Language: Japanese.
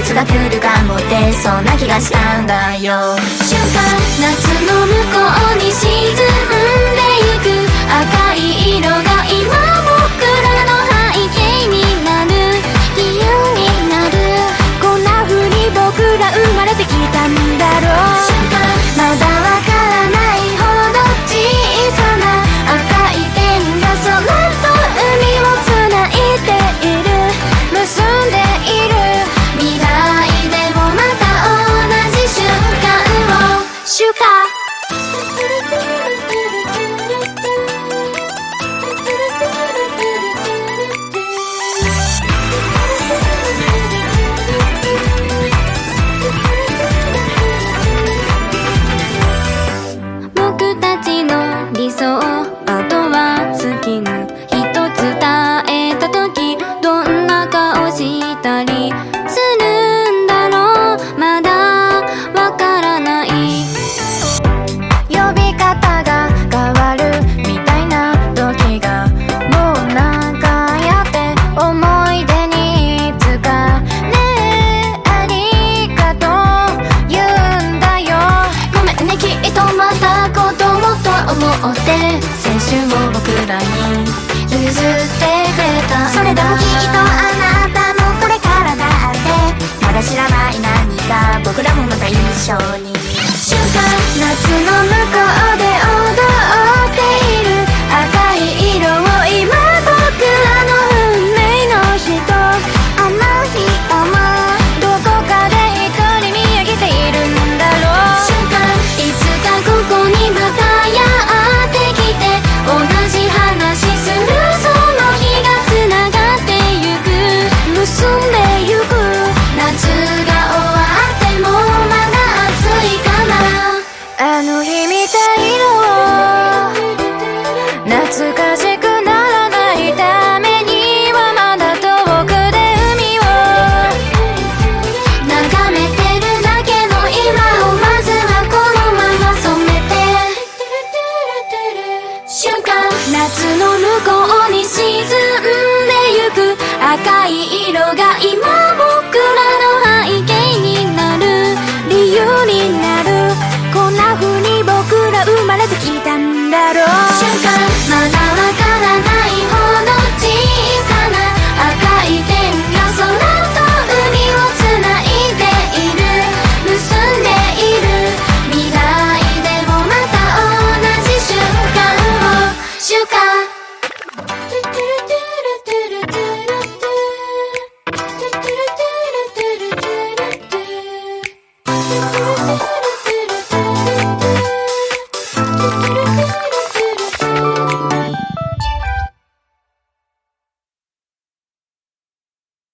節が来るかもってそんな気がしたんだよ。瞬間夏の向こうに沈んでゆく赤い色が今僕らの背景になる理由になる。こんな風に僕ら生まれてきたんだろう。瞬間まだわからないほど小さな赤い点が空と海をつないでいる。結んでいるきな一つ伝えた時どんな顔したりするんだろう？まだわからない。呼び方が変わるみたいな時がもうなんかやって思い出にいつかねえありがとう言うんだよ。ごめんねきっとまた子供と思って。ってくれたそれでもきっとあなたもこれからだってまだ知らない何か僕らもまた一緒に瞬間夏の向こう向こう